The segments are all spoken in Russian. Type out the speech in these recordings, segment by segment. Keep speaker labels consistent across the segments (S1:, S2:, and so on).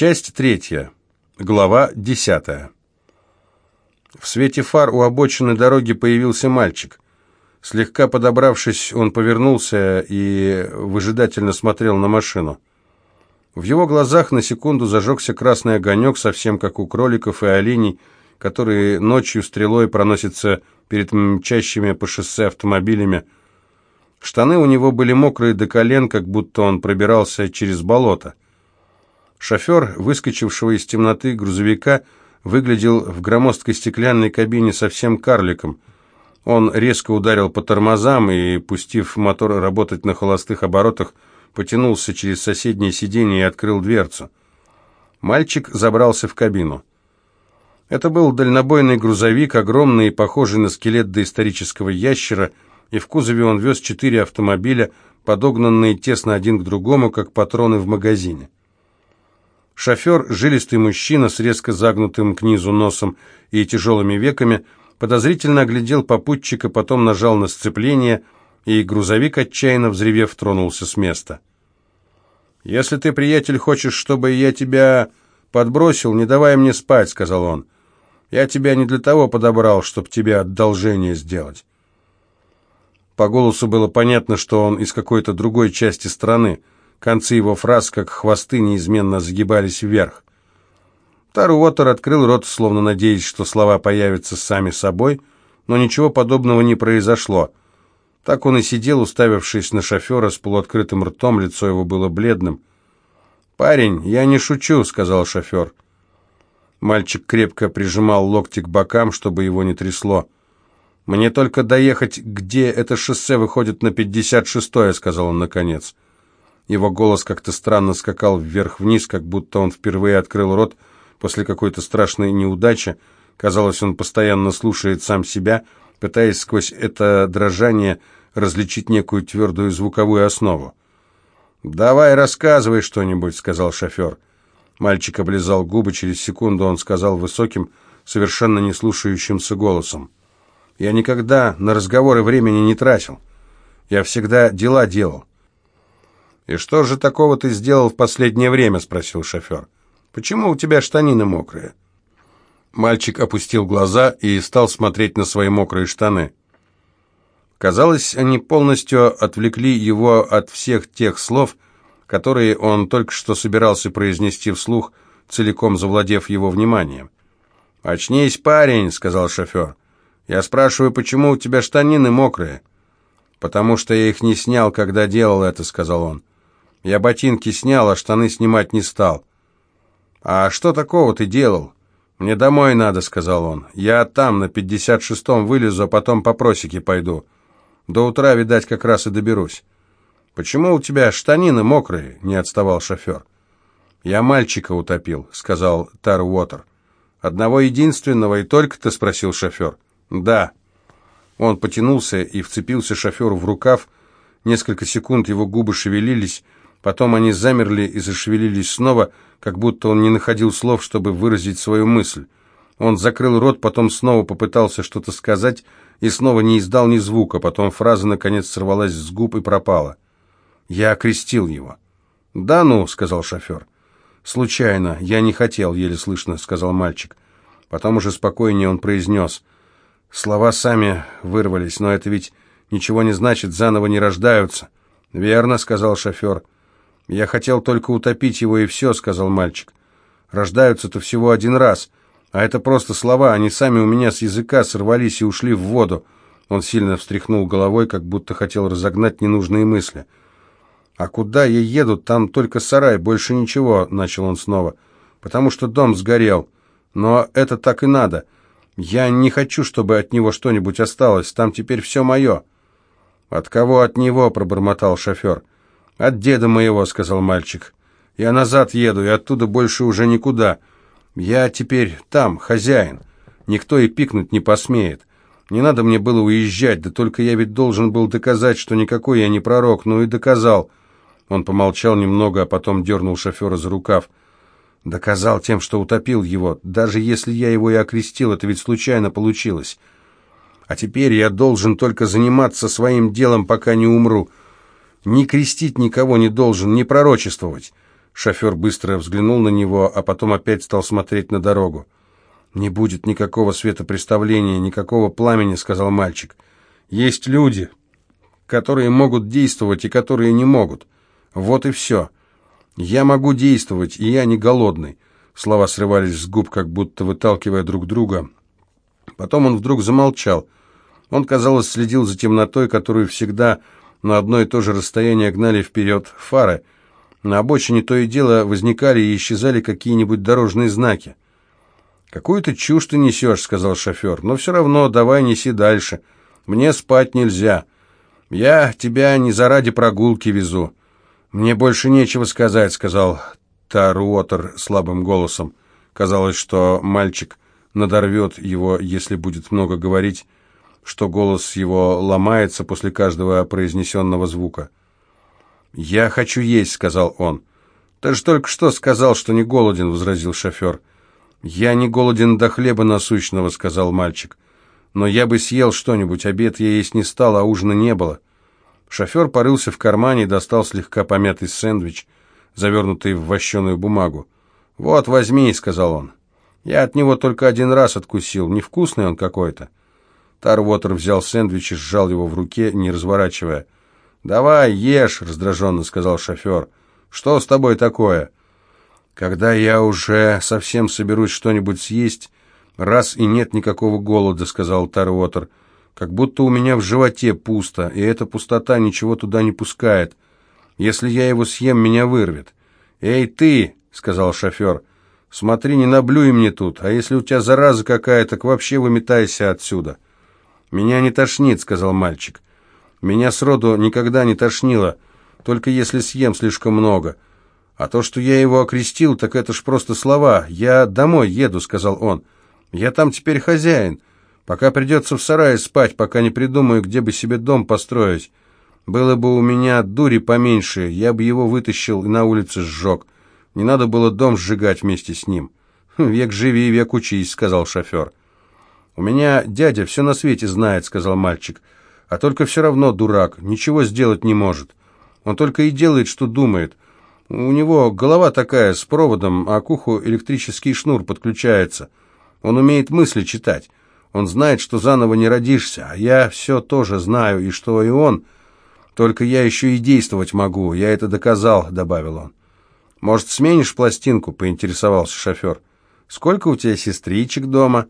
S1: Часть третья. Глава десятая. В свете фар у обочины дороги появился мальчик. Слегка подобравшись, он повернулся и выжидательно смотрел на машину. В его глазах на секунду зажегся красный огонек, совсем как у кроликов и оленей, которые ночью стрелой проносятся перед мчащими по шоссе автомобилями. Штаны у него были мокрые до колен, как будто он пробирался через болото. Шофер, выскочившего из темноты грузовика, выглядел в громоздкой стеклянной кабине совсем карликом. Он резко ударил по тормозам и, пустив мотор работать на холостых оборотах, потянулся через соседнее сиденье и открыл дверцу. Мальчик забрался в кабину. Это был дальнобойный грузовик, огромный и похожий на скелет доисторического ящера, и в кузове он вез четыре автомобиля, подогнанные тесно один к другому, как патроны в магазине. Шофер, жилистый мужчина с резко загнутым к низу носом и тяжелыми веками, подозрительно оглядел попутчика, потом нажал на сцепление, и грузовик, отчаянно взревев, тронулся с места. «Если ты, приятель, хочешь, чтобы я тебя подбросил, не давай мне спать», — сказал он. «Я тебя не для того подобрал, чтобы тебе одолжение сделать». По голосу было понятно, что он из какой-то другой части страны. Концы его фраз, как хвосты, неизменно загибались вверх. Таруотер открыл рот, словно надеясь, что слова появятся сами собой, но ничего подобного не произошло. Так он и сидел, уставившись на шофера с полуоткрытым ртом, лицо его было бледным. «Парень, я не шучу», — сказал шофер. Мальчик крепко прижимал локти к бокам, чтобы его не трясло. «Мне только доехать, где это шоссе выходит на 56-е», — сказал он наконец. Его голос как-то странно скакал вверх-вниз, как будто он впервые открыл рот после какой-то страшной неудачи. Казалось, он постоянно слушает сам себя, пытаясь сквозь это дрожание различить некую твердую звуковую основу. «Давай рассказывай что-нибудь», — сказал шофер. Мальчик облизал губы, через секунду он сказал высоким, совершенно не слушающимся голосом. «Я никогда на разговоры времени не тратил. Я всегда дела делал. «И что же такого ты сделал в последнее время?» — спросил шофер. «Почему у тебя штанины мокрые?» Мальчик опустил глаза и стал смотреть на свои мокрые штаны. Казалось, они полностью отвлекли его от всех тех слов, которые он только что собирался произнести вслух, целиком завладев его вниманием. «Очнись, парень», — сказал шофер. «Я спрашиваю, почему у тебя штанины мокрые?» «Потому что я их не снял, когда делал это», — сказал он. Я ботинки снял, а штаны снимать не стал. «А что такого ты делал?» «Мне домой надо», — сказал он. «Я там, на пятьдесят шестом вылезу, а потом по просеке пойду. До утра, видать, как раз и доберусь». «Почему у тебя штанины мокрые?» — не отставал шофер. «Я мальчика утопил», — сказал Тар Уотер. «Одного единственного и только ты?» — спросил шофер. «Да». Он потянулся и вцепился шоферу в рукав. Несколько секунд его губы шевелились, Потом они замерли и зашевелились снова, как будто он не находил слов, чтобы выразить свою мысль. Он закрыл рот, потом снова попытался что-то сказать и снова не издал ни звука, потом фраза наконец сорвалась с губ и пропала. «Я окрестил его». «Да ну», — сказал шофер. «Случайно, я не хотел», — еле слышно, — сказал мальчик. Потом уже спокойнее он произнес. Слова сами вырвались, но это ведь ничего не значит, заново не рождаются. «Верно», — сказал шофер. «Я хотел только утопить его, и все», — сказал мальчик. «Рождаются-то всего один раз, а это просто слова, они сами у меня с языка сорвались и ушли в воду». Он сильно встряхнул головой, как будто хотел разогнать ненужные мысли. «А куда я еду? Там только сарай, больше ничего», — начал он снова. «Потому что дом сгорел. Но это так и надо. Я не хочу, чтобы от него что-нибудь осталось. Там теперь все мое». «От кого от него?» — пробормотал шофер. «От деда моего», — сказал мальчик. «Я назад еду, и оттуда больше уже никуда. Я теперь там, хозяин. Никто и пикнуть не посмеет. Не надо мне было уезжать, да только я ведь должен был доказать, что никакой я не пророк, ну и доказал». Он помолчал немного, а потом дернул шофера за рукав. «Доказал тем, что утопил его. Даже если я его и окрестил, это ведь случайно получилось. А теперь я должен только заниматься своим делом, пока не умру». Не крестить никого не должен, не пророчествовать. Шофер быстро взглянул на него, а потом опять стал смотреть на дорогу. «Не будет никакого светопреставления, никакого пламени», — сказал мальчик. «Есть люди, которые могут действовать и которые не могут. Вот и все. Я могу действовать, и я не голодный». Слова срывались с губ, как будто выталкивая друг друга. Потом он вдруг замолчал. Он, казалось, следил за темнотой, которую всегда на одно и то же расстояние гнали вперед фары. На обочине то и дело возникали и исчезали какие-нибудь дорожные знаки. «Какую-то чушь ты несешь», — сказал шофер, — «но все равно давай неси дальше. Мне спать нельзя. Я тебя не заради прогулки везу». «Мне больше нечего сказать», — сказал Таруотер слабым голосом. Казалось, что мальчик надорвет его, если будет много говорить, что голос его ломается после каждого произнесенного звука. «Я хочу есть», — сказал он. «Ты же только что сказал, что не голоден», — возразил шофер. «Я не голоден до хлеба насущного», — сказал мальчик. «Но я бы съел что-нибудь, обед я есть не стал, а ужина не было». Шофер порылся в кармане и достал слегка помятый сэндвич, завернутый в вощеную бумагу. «Вот, возьми», — сказал он. «Я от него только один раз откусил. Невкусный он какой-то». Тарвотер взял сэндвич и сжал его в руке, не разворачивая. «Давай, ешь», — раздраженно сказал шофер. «Что с тобой такое?» «Когда я уже совсем соберусь что-нибудь съесть, раз и нет никакого голода», — сказал Тарвотер. «Как будто у меня в животе пусто, и эта пустота ничего туда не пускает. Если я его съем, меня вырвет». «Эй, ты!» — сказал шофер. «Смотри, не наблюй мне тут, а если у тебя зараза какая, так вообще выметайся отсюда». «Меня не тошнит», — сказал мальчик. «Меня сроду никогда не тошнило, только если съем слишком много. А то, что я его окрестил, так это ж просто слова. Я домой еду», — сказал он. «Я там теперь хозяин. Пока придется в сарае спать, пока не придумаю, где бы себе дом построить. Было бы у меня дури поменьше, я бы его вытащил и на улице сжег. Не надо было дом сжигать вместе с ним». «Век живи, век учись», — сказал шофер. «У меня дядя все на свете знает», — сказал мальчик. «А только все равно дурак, ничего сделать не может. Он только и делает, что думает. У него голова такая, с проводом, а к уху электрический шнур подключается. Он умеет мысли читать. Он знает, что заново не родишься, а я все тоже знаю, и что и он. Только я еще и действовать могу, я это доказал», — добавил он. «Может, сменишь пластинку?» — поинтересовался шофер. «Сколько у тебя сестричек дома?»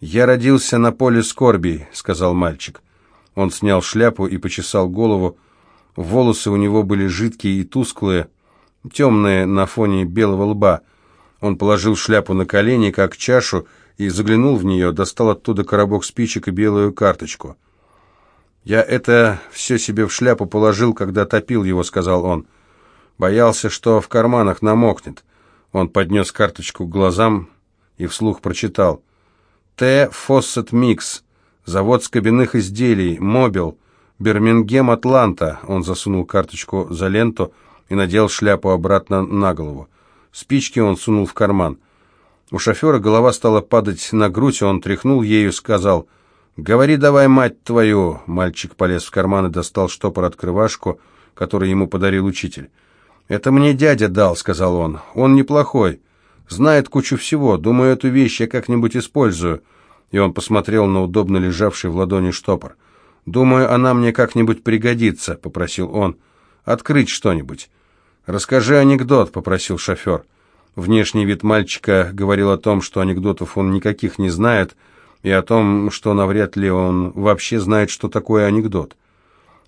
S1: «Я родился на поле скорби», — сказал мальчик. Он снял шляпу и почесал голову. Волосы у него были жидкие и тусклые, темные на фоне белого лба. Он положил шляпу на колени, как чашу, и заглянул в нее, достал оттуда коробок спичек и белую карточку. «Я это все себе в шляпу положил, когда топил его», — сказал он. Боялся, что в карманах намокнет. Он поднес карточку к глазам и вслух прочитал — Т. Фоссет Микс. Завод скобяных изделий. Мобил. Бирмингем, Атланта. Он засунул карточку за ленту и надел шляпу обратно на голову. Спички он сунул в карман. У шофера голова стала падать на грудь, он тряхнул ею, сказал «Говори давай, мать твою!» Мальчик полез в карман и достал штопор-открывашку, который ему подарил учитель. «Это мне дядя дал», — сказал он. «Он неплохой. Знает кучу всего. Думаю, эту вещь я как-нибудь использую». И он посмотрел на удобно лежавший в ладони штопор. «Думаю, она мне как-нибудь пригодится», — попросил он. «Открыть что-нибудь». «Расскажи анекдот», — попросил шофер. Внешний вид мальчика говорил о том, что анекдотов он никаких не знает, и о том, что навряд ли он вообще знает, что такое анекдот.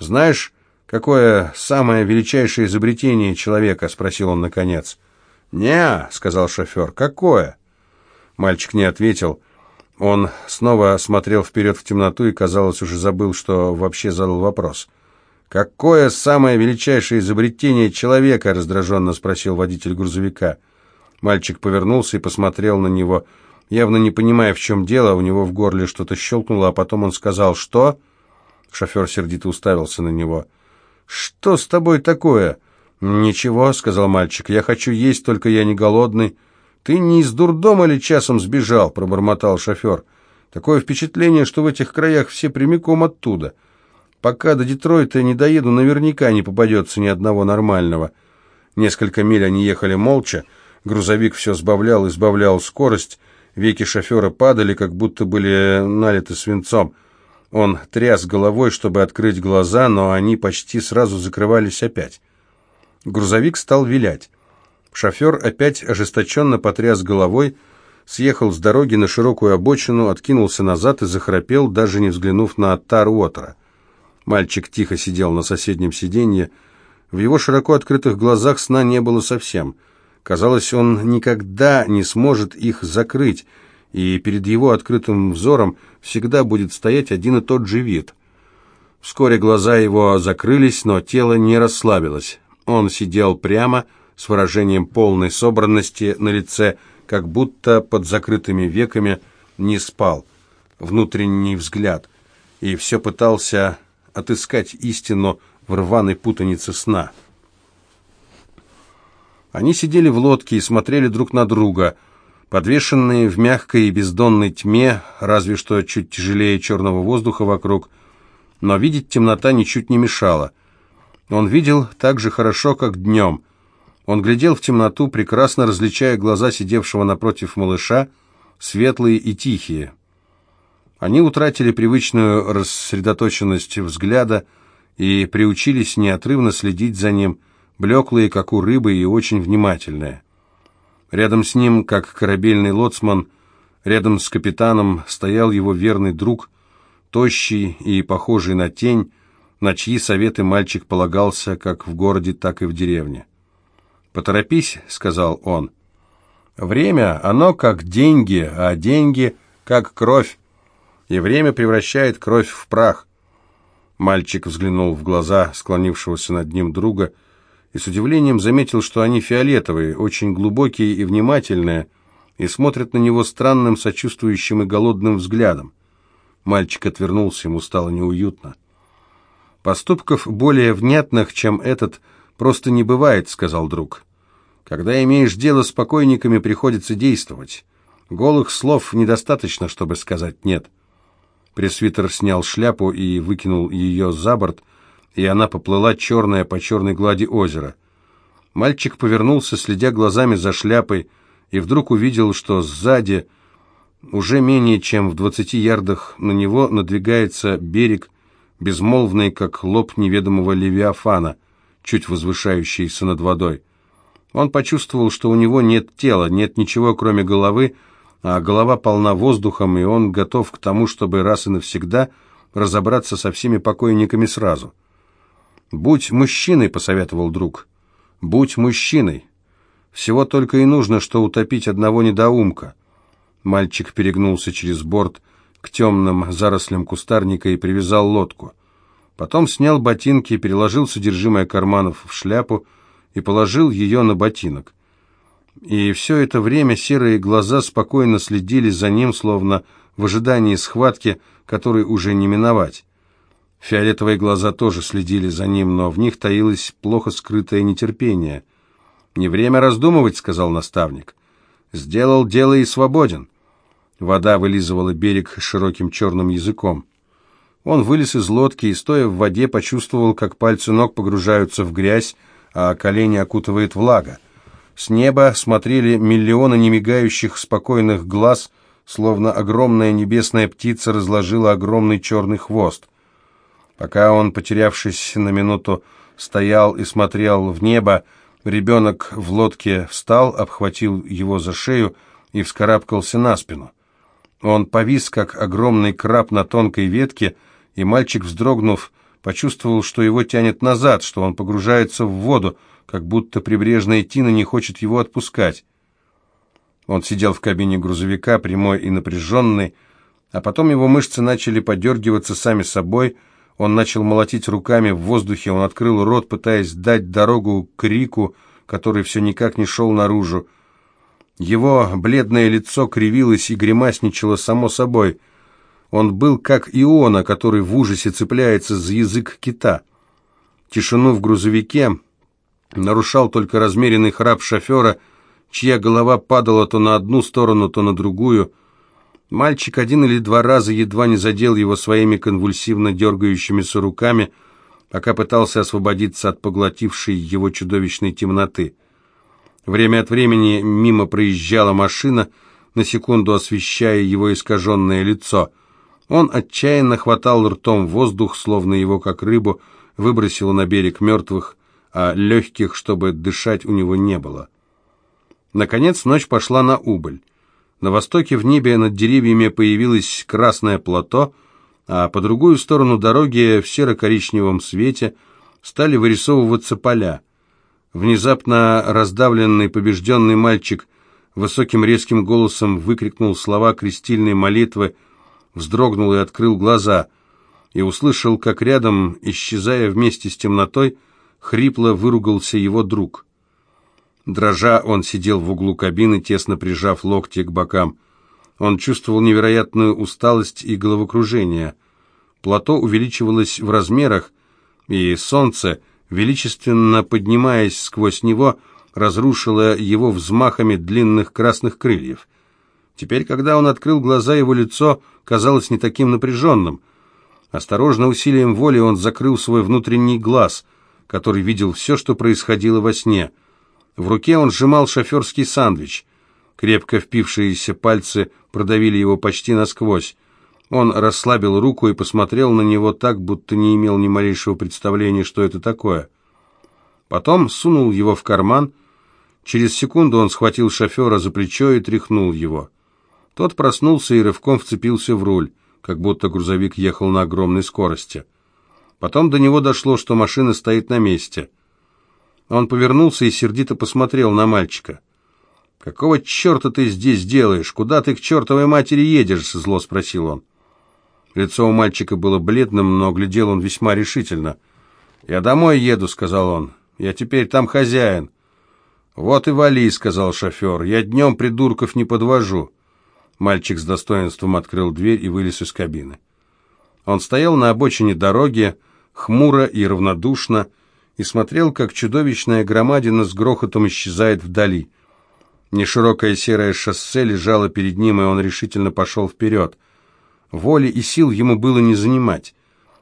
S1: «Знаешь, какое самое величайшее изобретение человека?» — спросил он наконец. «Не», — сказал шофер, — «какое?» Мальчик не ответил. Он снова смотрел вперед в темноту и, казалось, уже забыл, что вообще задал вопрос. «Какое самое величайшее изобретение человека?» — раздраженно спросил водитель грузовика. Мальчик повернулся и посмотрел на него, явно не понимая, в чем дело. У него в горле что-то щелкнуло, а потом он сказал «Что?» Шофер сердито уставился на него. «Что с тобой такое?» «Ничего», — сказал мальчик, — «я хочу есть, только я не голодный». «Ты не из дурдома ли часом сбежал?» — пробормотал шофер. «Такое впечатление, что в этих краях все прямиком оттуда. Пока до Детройта не доеду, наверняка не попадется ни одного нормального». Несколько миль они ехали молча, грузовик все сбавлял и сбавлял скорость, веки шофера падали, как будто были налиты свинцом. Он тряс головой, чтобы открыть глаза, но они почти сразу закрывались опять. Грузовик стал вилять. Шофер опять ожесточенно потряс головой, съехал с дороги на широкую обочину, откинулся назад и захрапел, даже не взглянув на Тар-Уотера. Мальчик тихо сидел на соседнем сиденье. В его широко открытых глазах сна не было совсем. Казалось, он никогда не сможет их закрыть, и перед его открытым взором всегда будет стоять один и тот же вид. Вскоре глаза его закрылись, но тело не расслабилось. Он сидел прямо, с выражением полной собранности на лице, как будто под закрытыми веками не спал. Внутренний взгляд. И все пытался отыскать истину в рваной путанице сна. Они сидели в лодке и смотрели друг на друга, подвешенные в мягкой и бездонной тьме, разве что чуть тяжелее черного воздуха вокруг, но видеть темнота ничуть не мешала. Он видел так же хорошо, как днем. Он глядел в темноту, прекрасно различая глаза сидевшего напротив малыша, светлые и тихие. Они утратили привычную рассредоточенность взгляда и приучились неотрывно следить за ним, блеклые, как у рыбы, и очень внимательные. Рядом с ним, как корабельный лоцман, рядом с капитаном стоял его верный друг, тощий и похожий на тень, на чьи советы мальчик полагался как в городе, так и в деревне. «Поторопись», — сказал он. «Время, оно как деньги, а деньги как кровь и время превращает кровь в прах. Мальчик взглянул в глаза склонившегося над ним друга и с удивлением заметил, что они фиолетовые, очень глубокие и внимательные, и смотрят на него странным, сочувствующим и голодным взглядом. Мальчик отвернулся, ему стало неуютно. «Поступков более внятных, чем этот, просто не бывает», — сказал друг. «Когда имеешь дело с покойниками, приходится действовать. Голых слов недостаточно, чтобы сказать «нет». Пресвитер снял шляпу и выкинул ее за борт, и она поплыла черная по черной глади озера. Мальчик повернулся, следя глазами за шляпой, и вдруг увидел, что сзади, уже менее чем в двадцати ярдах на него, надвигается берег, безмолвный, как лоб неведомого левиафана, чуть возвышающийся над водой. Он почувствовал, что у него нет тела, нет ничего, кроме головы, а голова полна воздухом, и он готов к тому, чтобы раз и навсегда разобраться со всеми покойниками сразу. «Будь мужчиной», — посоветовал друг. «Будь мужчиной. Всего только и нужно, что утопить одного недоумка». Мальчик перегнулся через борт к темным зарослям кустарника и привязал лодку. Потом снял ботинки, переложил содержимое карманов в шляпу и положил ее на ботинок. И все это время серые глаза спокойно следили за ним, словно в ожидании схватки, которой уже не миновать. Фиолетовые глаза тоже следили за ним, но в них таилось плохо скрытое нетерпение. «Не время раздумывать», — сказал наставник. «Сделал дело и свободен». Вода вылизывала берег широким черным языком. Он вылез из лодки и, стоя в воде, почувствовал, как пальцы ног погружаются в грязь, а колени окутывает влага. С неба смотрели миллионы немигающих спокойных глаз, словно огромная небесная птица разложила огромный черный хвост. Пока он, потерявшись на минуту, стоял и смотрел в небо, ребенок в лодке встал, обхватил его за шею и вскарабкался на спину. Он повис, как огромный краб на тонкой ветке, и мальчик, вздрогнув, почувствовал, что его тянет назад, что он погружается в воду, как будто прибрежная тина не хочет его отпускать. Он сидел в кабине грузовика, прямой и напряженный, а потом его мышцы начали подергиваться сами собой, он начал молотить руками в воздухе, он открыл рот, пытаясь дать дорогу к крику, который все никак не шел наружу. Его бледное лицо кривилось и гримасничало само собой. Он был как Иона, который в ужасе цепляется за язык кита. Тишину в грузовике нарушал только размеренный храп шофера, чья голова падала то на одну сторону, то на другую. Мальчик один или два раза едва не задел его своими конвульсивно дергающимися руками, пока пытался освободиться от поглотившей его чудовищной темноты. Время от времени мимо проезжала машина, на секунду освещая его искаженное лицо. Он отчаянно хватал ртом воздух, словно его, как рыбу, выбросило на берег мертвых, а легких, чтобы дышать, у него не было. Наконец ночь пошла на убыль. На востоке в небе над деревьями появилось красное плато, а по другую сторону дороги в серо-коричневом свете стали вырисовываться поля. Внезапно раздавленный, побежденный мальчик высоким резким голосом выкрикнул слова крестильной молитвы, вздрогнул и открыл глаза, и услышал, как рядом, исчезая вместе с темнотой, хрипло выругался его друг. Дрожа, он сидел в углу кабины, тесно прижав локти к бокам. Он чувствовал невероятную усталость и головокружение. Плато увеличивалось в размерах, и солнце — величественно поднимаясь сквозь него, разрушила его взмахами длинных красных крыльев. Теперь, когда он открыл глаза, его лицо казалось не таким напряженным. Осторожно усилием воли он закрыл свой внутренний глаз, который видел все, что происходило во сне. В руке он сжимал шоферский сандвич. Крепко впившиеся пальцы продавили его почти насквозь. Он расслабил руку и посмотрел на него так, будто не имел ни малейшего представления, что это такое. Потом сунул его в карман. Через секунду он схватил шофера за плечо и тряхнул его. Тот проснулся и рывком вцепился в руль, как будто грузовик ехал на огромной скорости. Потом до него дошло, что машина стоит на месте. Он повернулся и сердито посмотрел на мальчика. «Какого черта ты здесь делаешь? Куда ты к чертовой матери едешь?» — зло спросил он. Лицо у мальчика было бледным, но глядел он весьма решительно. «Я домой еду», — сказал он. «Я теперь там хозяин». «Вот и вали», — сказал шофер. «Я днем придурков не подвожу». Мальчик с достоинством открыл дверь и вылез из кабины. Он стоял на обочине дороги, хмуро и равнодушно, и смотрел, как чудовищная громадина с грохотом исчезает вдали. Неширокое серое шоссе лежало перед ним, и он решительно пошел вперед. Воли и сил ему было не занимать.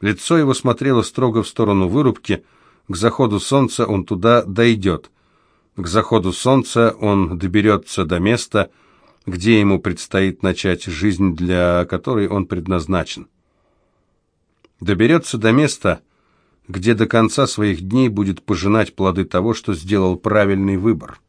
S1: Лицо его смотрело строго в сторону вырубки. К заходу солнца он туда дойдет. К заходу солнца он доберется до места, где ему предстоит начать жизнь, для которой он предназначен. Доберется до места, где до конца своих дней будет пожинать плоды того, что сделал правильный выбор.